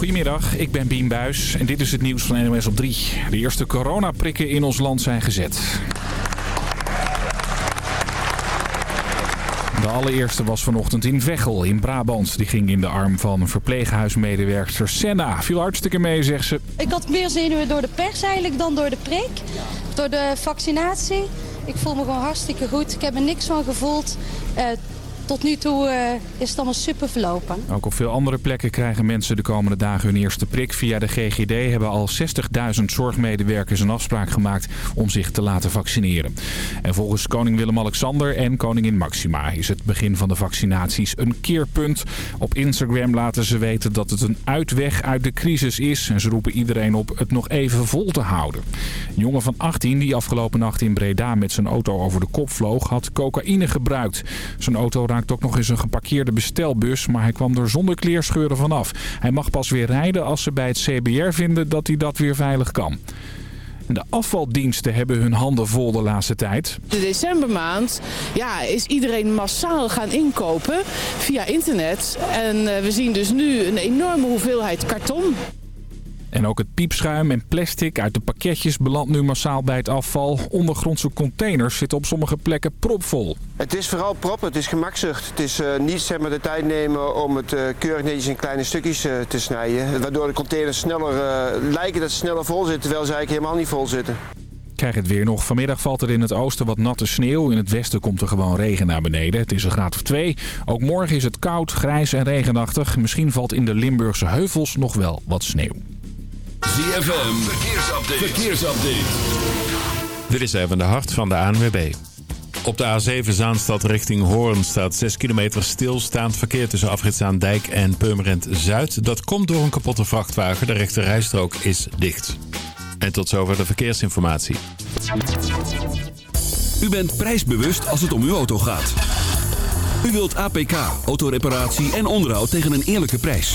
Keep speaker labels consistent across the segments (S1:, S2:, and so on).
S1: Goedemiddag, ik ben Bien Buis en dit is het nieuws van NOS op 3. De eerste coronaprikken in ons land zijn gezet. De allereerste was vanochtend in Veghel in Brabant. Die ging in de arm van verpleeghuismedewerker Senna. Viel hartstikke mee, zegt ze.
S2: Ik had meer zenuwen door de pers eigenlijk dan door de prik. Door de vaccinatie. Ik voel me gewoon hartstikke goed. Ik heb er niks van gevoeld. Uh, tot nu toe uh, is het allemaal super verlopen.
S1: Ook op veel andere plekken krijgen mensen de komende dagen hun eerste prik. Via de GGD hebben al 60.000 zorgmedewerkers een afspraak gemaakt om zich te laten vaccineren. En volgens koning Willem-Alexander en koningin Maxima is het begin van de vaccinaties een keerpunt. Op Instagram laten ze weten dat het een uitweg uit de crisis is. En ze roepen iedereen op het nog even vol te houden. Een jongen van 18 die afgelopen nacht in Breda met zijn auto over de kop vloog had cocaïne gebruikt. Zijn auto raakte ook nog eens een geparkeerde bestelbus, maar hij kwam er zonder kleerscheuren vanaf. Hij mag pas weer rijden als ze bij het CBR vinden dat hij dat weer veilig kan. De afvaldiensten hebben hun handen vol de laatste tijd.
S3: De decembermaand ja, is iedereen massaal gaan inkopen via internet. En eh, we zien dus nu een enorme hoeveelheid karton.
S1: En ook het piepschuim en plastic uit de pakketjes belandt nu massaal bij het afval. Ondergrondse containers zitten op sommige plekken propvol.
S4: Het is vooral prop, het is gemakzucht. Het is uh, niet zeg maar, de tijd nemen om het uh, keurig netjes in kleine stukjes uh, te snijden. Waardoor de containers sneller lijken dat ze sneller vol zitten, terwijl ze eigenlijk helemaal niet vol zitten.
S1: Krijg het weer nog. Vanmiddag valt er in het oosten wat natte sneeuw. In het westen komt er gewoon regen naar beneden. Het is een graad of twee. Ook morgen is het koud, grijs en regenachtig. Misschien valt in de Limburgse heuvels nog wel wat sneeuw.
S5: ZFM, verkeersupdate. verkeersupdate.
S6: Dit is even de hart van de ANWB. Op de A7 Zaanstad richting Hoorn staat 6 kilometer stilstaand verkeer tussen Afritzaandijk en Purmerend Zuid. Dat komt door een kapotte vrachtwagen. De rechte rijstrook is dicht. En tot zover de verkeersinformatie.
S5: U bent prijsbewust als het om uw auto gaat. U wilt APK, autoreparatie en onderhoud tegen een eerlijke prijs.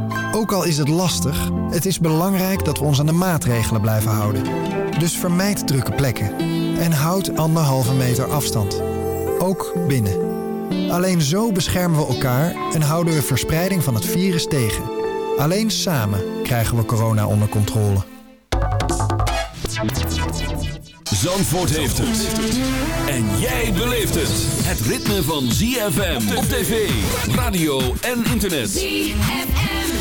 S7: Ook al is het lastig, het is belangrijk dat we ons aan de maatregelen blijven houden. Dus vermijd drukke plekken en houd anderhalve meter afstand. Ook binnen. Alleen zo beschermen we elkaar en houden we verspreiding van het virus tegen. Alleen samen krijgen we corona onder controle.
S5: Zandvoort heeft het. En jij beleeft het. Het ritme van ZFM op tv, radio en internet. ZFM.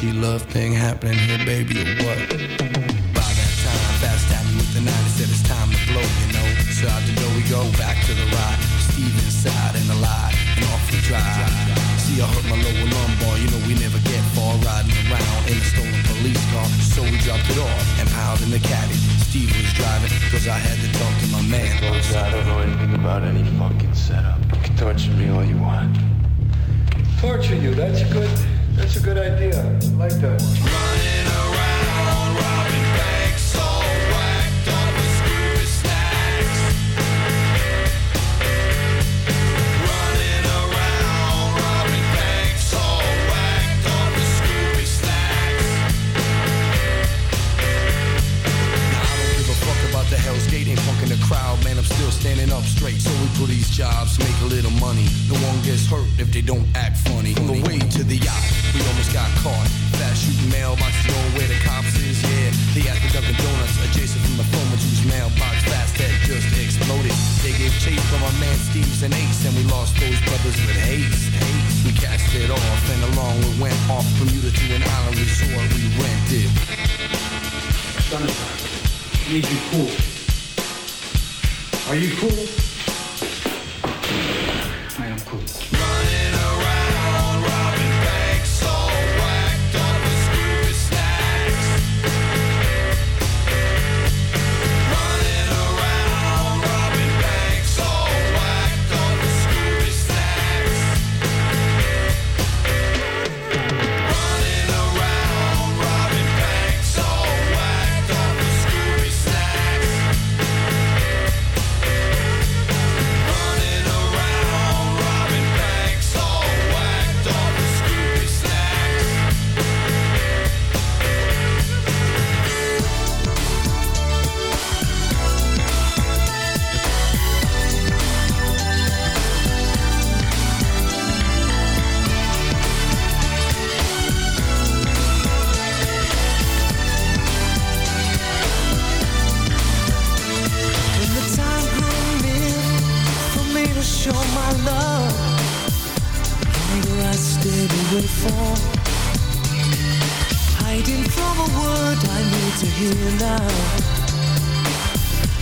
S8: she loved thing happening here.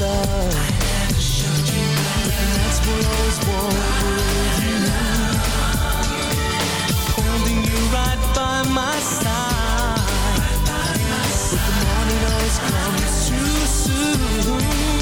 S9: I. That's what I with you. Holding you right by my side. But the morning always comes too soon.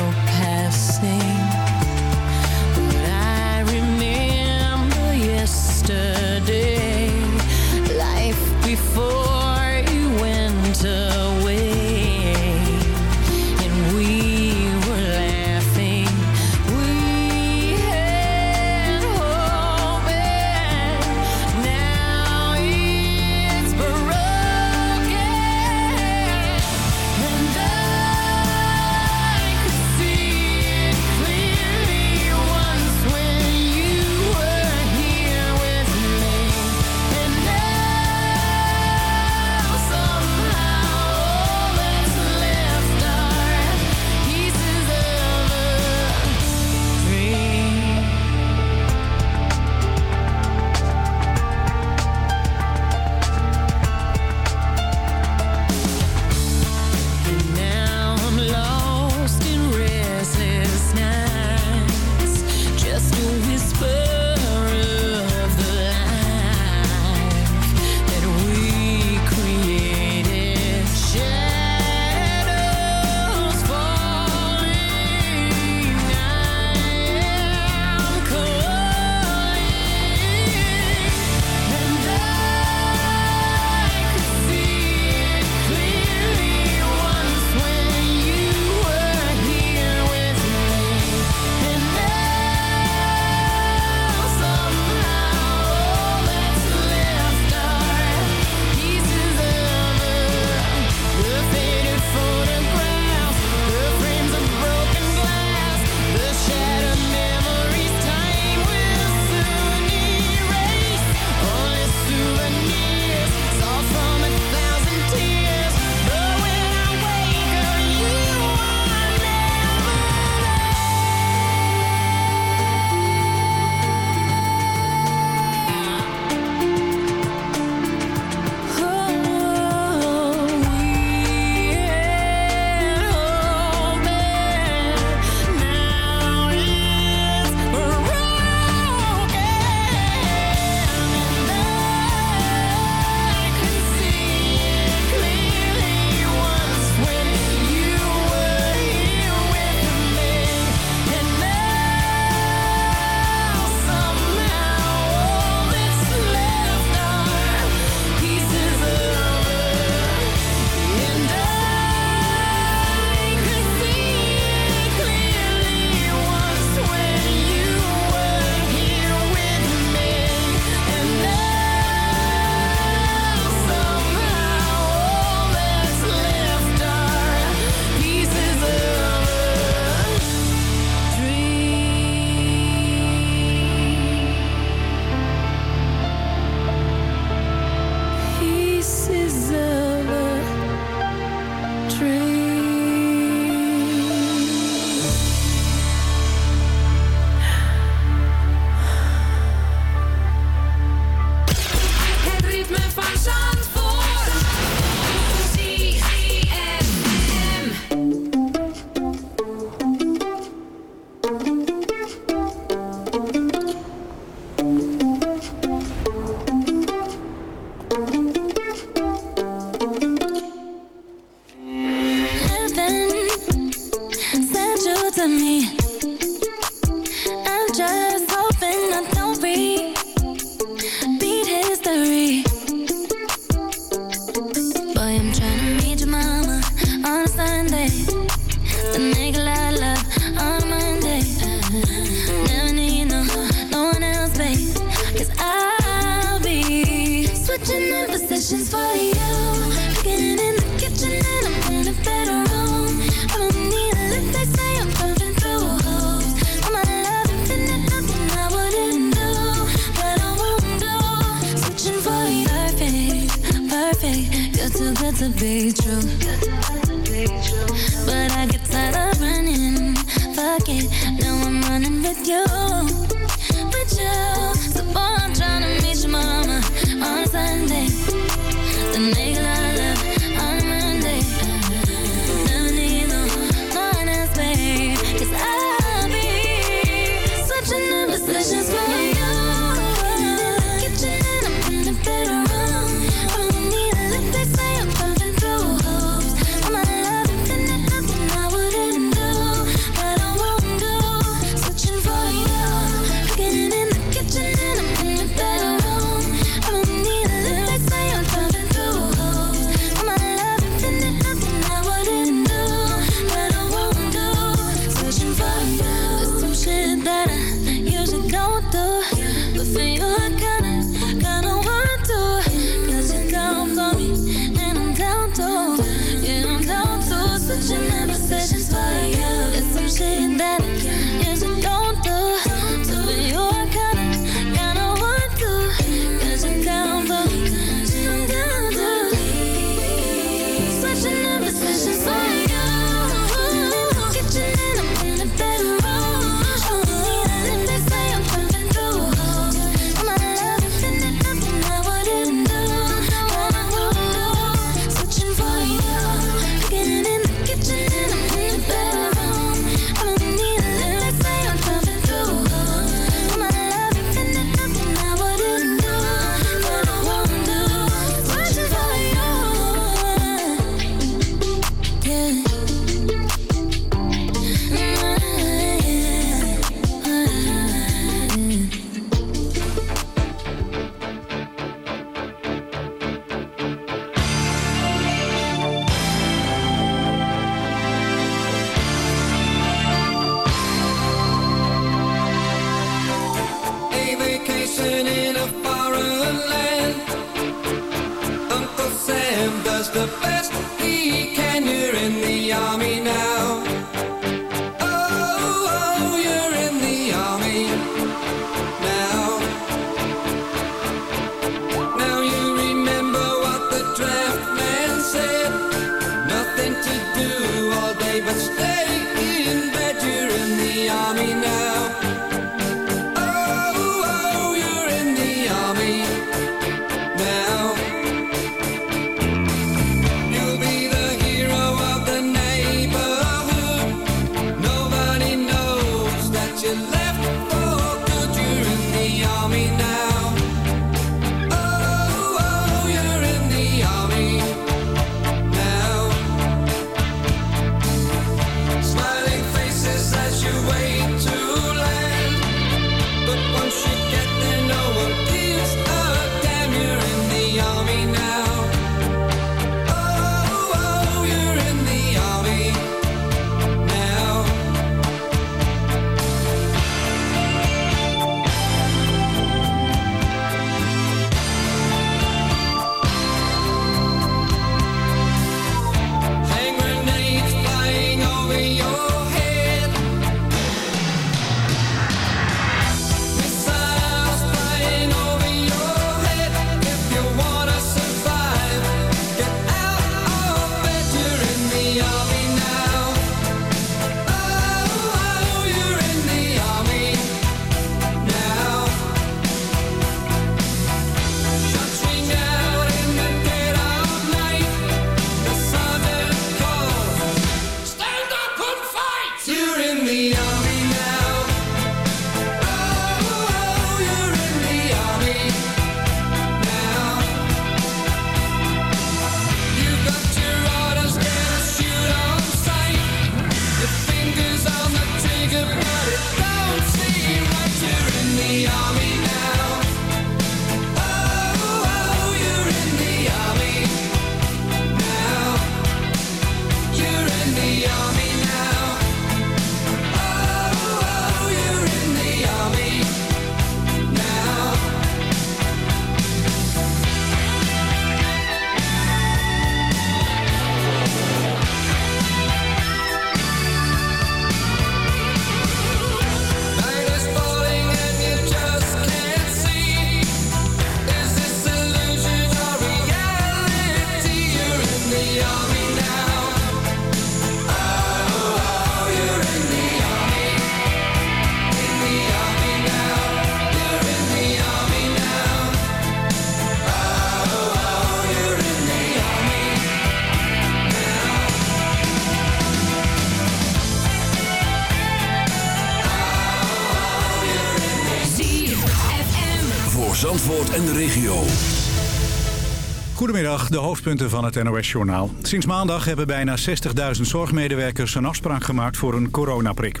S10: Goedemiddag, de hoofdpunten van het NOS-journaal. Sinds maandag hebben bijna 60.000 zorgmedewerkers een afspraak gemaakt voor een coronaprik.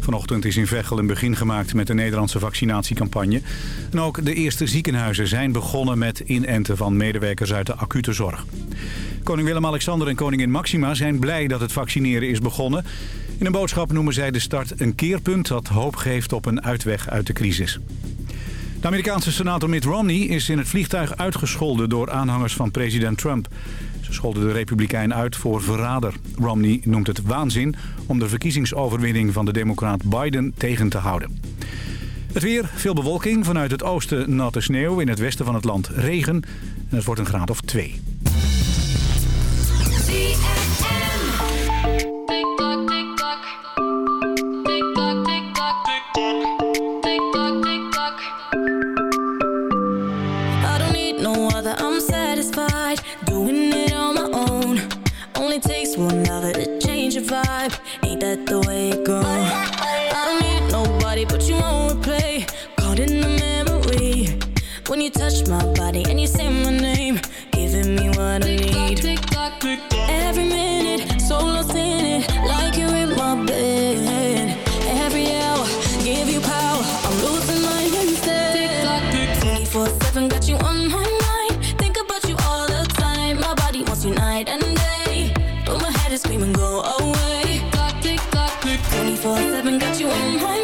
S10: Vanochtend is in Veghel een begin gemaakt met de Nederlandse vaccinatiecampagne. En ook de eerste ziekenhuizen zijn begonnen met inenten van medewerkers uit de acute zorg. Koning Willem-Alexander en koningin Maxima zijn blij dat het vaccineren is begonnen. In een boodschap noemen zij de start een keerpunt dat hoop geeft op een uitweg uit de crisis. De Amerikaanse senator Mitt Romney is in het vliegtuig uitgescholden door aanhangers van president Trump. Ze scholden de Republikein uit voor verrader. Romney noemt het waanzin om de verkiezingsoverwinning van de democraat Biden tegen te houden. Het weer, veel bewolking, vanuit het oosten natte sneeuw, in het westen van het land regen en het wordt een graad of twee.
S11: vibe, ain't that the way it go? I need nobody but you won't replay. Caught in the memory when you touch my body and you say my name, giving me what I need. Tick tock tick tock. Every minute, so lost in it, like you're in my bed. Every hour, give you power. I'm losing my senses. Tick tock tick tock. 24 7 got you on my mind. Think about you all the time. My body wants you night and day, but my head is screaming go.
S12: when